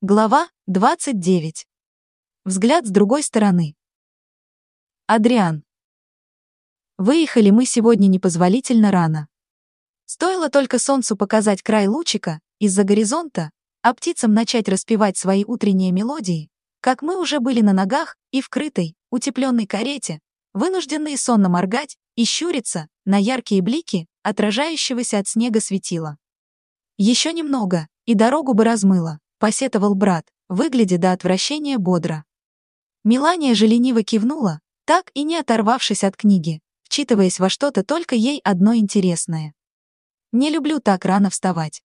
Глава 29. Взгляд с другой стороны. Адриан. Выехали мы сегодня непозволительно рано. Стоило только солнцу показать край лучика из-за горизонта, а птицам начать распевать свои утренние мелодии, как мы уже были на ногах и в крытой, утепленной карете, вынужденные сонно моргать и щуриться на яркие блики отражающегося от снега светила. Еще немного, и дорогу бы размыло, посетовал брат, выглядя до отвращения бодро. Мелания же лениво кивнула, так и не оторвавшись от книги, вчитываясь во что-то только ей одно интересное. «Не люблю так рано вставать».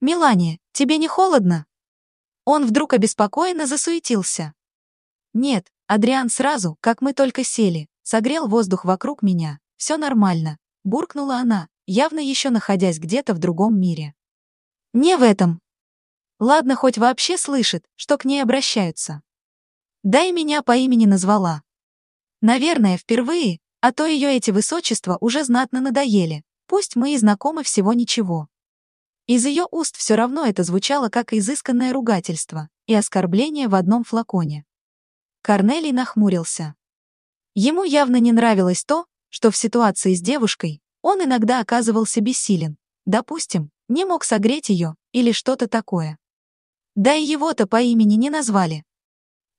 «Мелания, тебе не холодно?» Он вдруг обеспокоенно засуетился. «Нет, Адриан сразу, как мы только сели, согрел воздух вокруг меня. Все нормально», — буркнула она, явно еще находясь где-то в другом мире. «Не в этом», Ладно, хоть вообще слышит, что к ней обращаются. Да и меня по имени назвала. Наверное, впервые, а то ее эти высочества уже знатно надоели, пусть мы и знакомы всего ничего. Из ее уст все равно это звучало как изысканное ругательство и оскорбление в одном флаконе. Корнелий нахмурился. Ему явно не нравилось то, что в ситуации с девушкой он иногда оказывался бессилен, допустим, не мог согреть ее или что-то такое. Да и его-то по имени не назвали.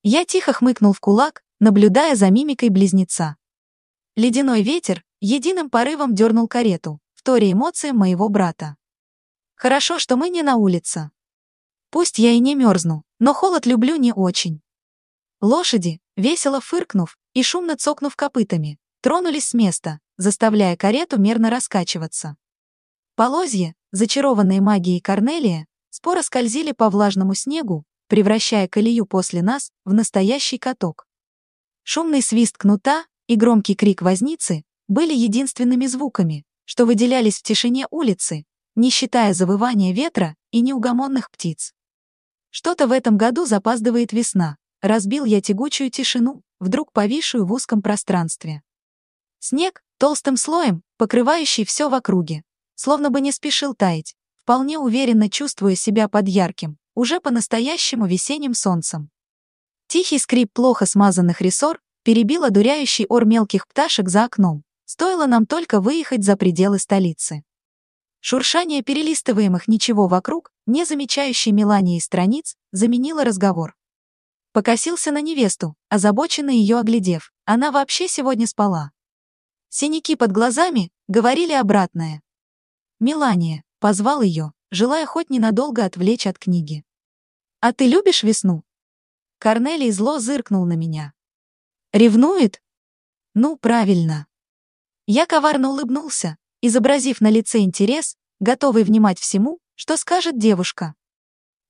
Я тихо хмыкнул в кулак, наблюдая за мимикой близнеца. Ледяной ветер единым порывом дернул карету, вторя эмоциям моего брата. Хорошо, что мы не на улице. Пусть я и не мерзну, но холод люблю не очень. Лошади, весело фыркнув и шумно цокнув копытами, тронулись с места, заставляя карету мерно раскачиваться. Полозья, зачарованные магией Корнелия, споро скользили по влажному снегу, превращая колею после нас в настоящий каток. Шумный свист кнута и громкий крик возницы были единственными звуками, что выделялись в тишине улицы, не считая завывания ветра и неугомонных птиц. Что-то в этом году запаздывает весна, разбил я тягучую тишину, вдруг повисшую в узком пространстве. Снег, толстым слоем, покрывающий все в округе, словно бы не спешил таять, вполне уверенно чувствуя себя под ярким, уже по-настоящему весенним солнцем. Тихий скрип плохо смазанных рессор перебил одуряющий ор мелких пташек за окном, стоило нам только выехать за пределы столицы. Шуршание перелистываемых ничего вокруг, не замечающей Мелании страниц, заменило разговор. Покосился на невесту, озабоченно ее оглядев, она вообще сегодня спала. Синяки под глазами говорили обратное. «Мелания, Позвал ее, желая хоть ненадолго отвлечь от книги. «А ты любишь весну?» Корнелий зло зыркнул на меня. «Ревнует?» «Ну, правильно». Я коварно улыбнулся, изобразив на лице интерес, готовый внимать всему, что скажет девушка.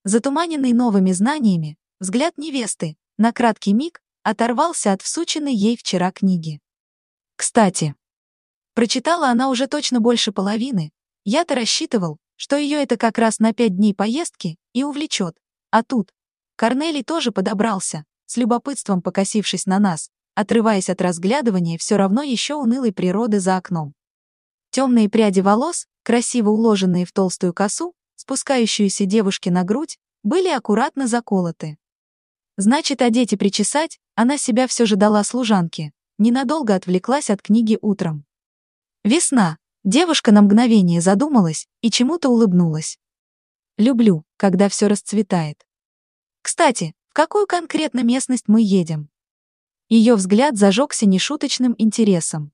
Затуманенный новыми знаниями, взгляд невесты, на краткий миг, оторвался от всученной ей вчера книги. Кстати, прочитала она уже точно больше половины, я-то рассчитывал, что ее это как раз на пять дней поездки и увлечет. А тут Корнелий тоже подобрался, с любопытством покосившись на нас, отрываясь от разглядывания все равно еще унылой природы за окном. Темные пряди волос, красиво уложенные в толстую косу, спускающуюся девушке на грудь, были аккуратно заколоты. Значит, одеть и причесать она себя все же дала служанке, ненадолго отвлеклась от книги утром. Весна, Девушка на мгновение задумалась и чему-то улыбнулась. Люблю, когда все расцветает. Кстати, в какую конкретно местность мы едем? Ее взгляд зажегся нешуточным интересом.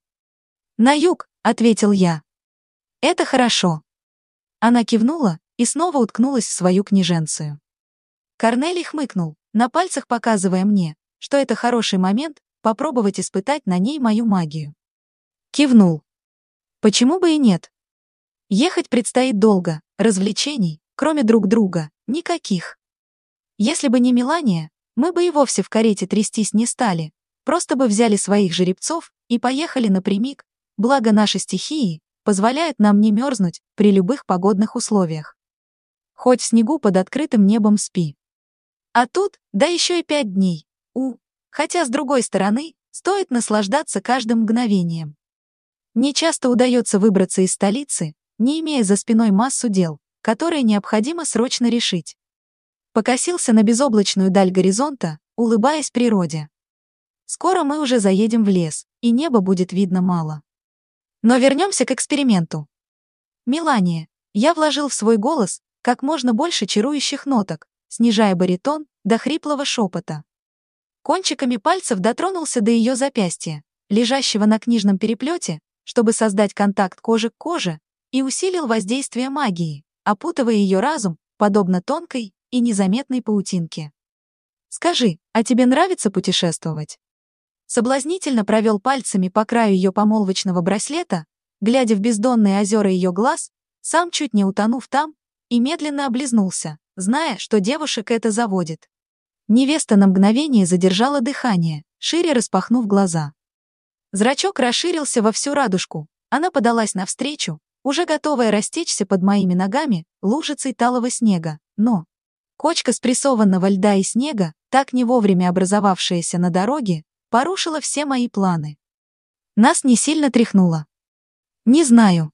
«На юг», — ответил я. «Это хорошо». Она кивнула и снова уткнулась в свою княженцию. Корнелий хмыкнул, на пальцах показывая мне, что это хороший момент попробовать испытать на ней мою магию. Кивнул. Почему бы и нет? Ехать предстоит долго, развлечений, кроме друг друга, никаких. Если бы не Мелания, мы бы и вовсе в карете трястись не стали, просто бы взяли своих жеребцов и поехали напрямик, благо наши стихии позволяют нам не мерзнуть при любых погодных условиях. Хоть снегу под открытым небом спи. А тут, да еще и пять дней. У. Хотя, с другой стороны, стоит наслаждаться каждым мгновением. Не часто удается выбраться из столицы, не имея за спиной массу дел, которые необходимо срочно решить. Покосился на безоблачную даль горизонта, улыбаясь природе. Скоро мы уже заедем в лес, и небо будет видно мало. Но вернемся к эксперименту. Мелания, я вложил в свой голос как можно больше чарующих ноток, снижая баритон до хриплого шепота. Кончиками пальцев дотронулся до ее запястья, лежащего на книжном переплете, чтобы создать контакт кожи к коже, и усилил воздействие магии, опутывая ее разум, подобно тонкой и незаметной паутинке. «Скажи, а тебе нравится путешествовать?» Соблазнительно провел пальцами по краю ее помолвочного браслета, глядя в бездонные озера ее глаз, сам чуть не утонув там, и медленно облизнулся, зная, что девушек это заводит. Невеста на мгновение задержала дыхание, шире распахнув глаза. Зрачок расширился во всю радужку, она подалась навстречу, уже готовая растечься под моими ногами лужицей талого снега, но... Кочка спрессованного льда и снега, так не вовремя образовавшаяся на дороге, порушила все мои планы. Нас не сильно тряхнуло. Не знаю.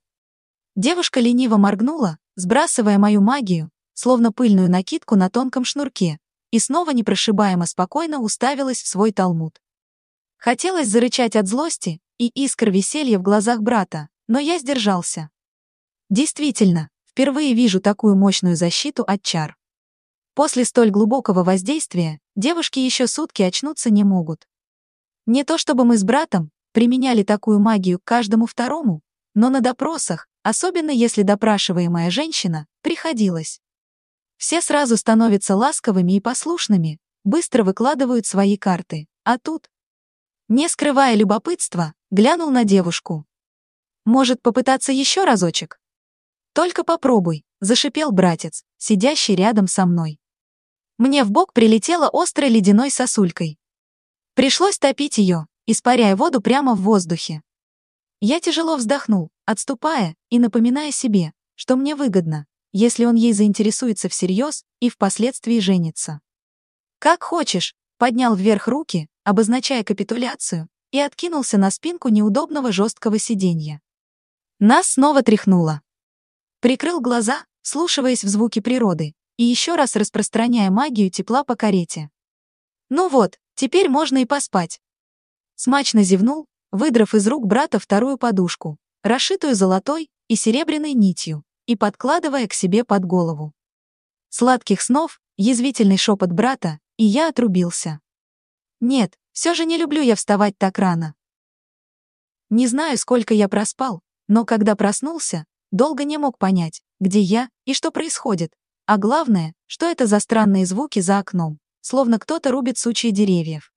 Девушка лениво моргнула, сбрасывая мою магию, словно пыльную накидку на тонком шнурке, и снова непрошибаемо спокойно уставилась в свой талмуд. Хотелось зарычать от злости и искр веселья в глазах брата, но я сдержался. Действительно, впервые вижу такую мощную защиту от чар. После столь глубокого воздействия девушки еще сутки очнуться не могут. Не то чтобы мы с братом применяли такую магию к каждому второму, но на допросах особенно если допрашиваемая женщина, приходилось. Все сразу становятся ласковыми и послушными, быстро выкладывают свои карты, а тут, не скрывая любопытства, глянул на девушку. «Может, попытаться еще разочек?» «Только попробуй», — зашипел братец, сидящий рядом со мной. Мне в бок прилетела острой ледяной сосулькой. Пришлось топить ее, испаряя воду прямо в воздухе. Я тяжело вздохнул, отступая и напоминая себе, что мне выгодно, если он ей заинтересуется всерьез и впоследствии женится. «Как хочешь», — поднял вверх руки, обозначая капитуляцию, и откинулся на спинку неудобного жесткого сиденья. Нас снова тряхнуло. Прикрыл глаза, слушаясь в звуки природы, и еще раз распространяя магию тепла по карете. Ну вот, теперь можно и поспать. Смачно зевнул, выдрав из рук брата вторую подушку, расшитую золотой и серебряной нитью, и подкладывая к себе под голову. Сладких снов, язвительный шепот брата, и я отрубился. Нет, все же не люблю я вставать так рано. Не знаю, сколько я проспал, но когда проснулся, долго не мог понять, где я и что происходит, а главное, что это за странные звуки за окном, словно кто-то рубит сучьи деревьев.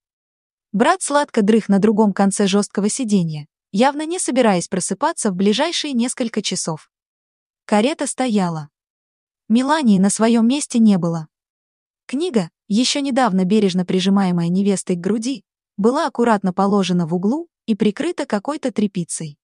Брат сладко дрых на другом конце жесткого сиденья, явно не собираясь просыпаться в ближайшие несколько часов. Карета стояла. Мелании на своем месте не было. Книга, еще недавно бережно прижимаемая невестой к груди, была аккуратно положена в углу и прикрыта какой-то тряпицей.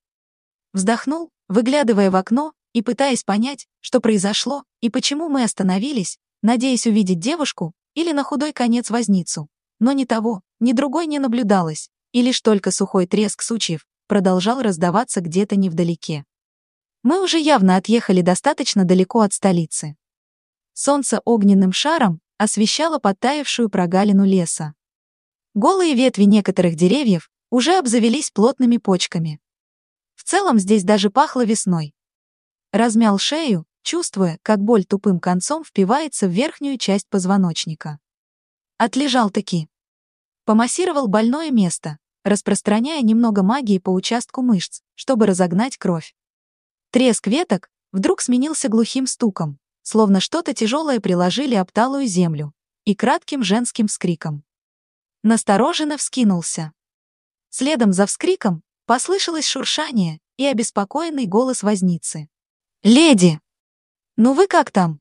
Вздохнул, выглядывая в окно и пытаясь понять, что произошло и почему мы остановились, надеясь увидеть девушку или на худой конец возницу, но ни того, ни другой не наблюдалось, и лишь только сухой треск сучьев продолжал раздаваться где-то невдалеке. Мы уже явно отъехали достаточно далеко от столицы. Солнце огненным шаром освещало подтаявшую прогалину леса. Голые ветви некоторых деревьев уже обзавелись плотными почками. В целом здесь даже пахло весной. Размял шею, чувствуя, как боль тупым концом впивается в верхнюю часть позвоночника. Отлежал-таки. Помассировал больное место, распространяя немного магии по участку мышц, чтобы разогнать кровь. Треск веток вдруг сменился глухим стуком, словно что-то тяжелое приложили об талую землю, и кратким женским вскриком. Настороженно вскинулся. Следом за вскриком послышалось шуршание и обеспокоенный голос возницы. «Леди! Ну вы как там?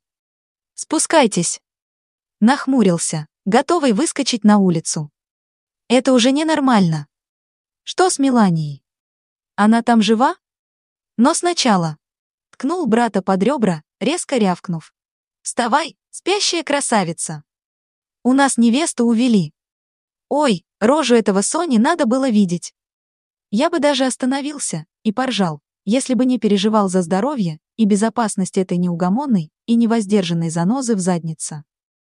Спускайтесь!» Нахмурился, готовый выскочить на улицу. Это уже ненормально. Что с Меланией? Она там жива? Но сначала. Ткнул брата под ребра, резко рявкнув. «Вставай, спящая красавица!» «У нас невесту увели». «Ой, рожу этого Сони надо было видеть». Я бы даже остановился и поржал, если бы не переживал за здоровье и безопасность этой неугомонной и невоздержанной занозы в заднице.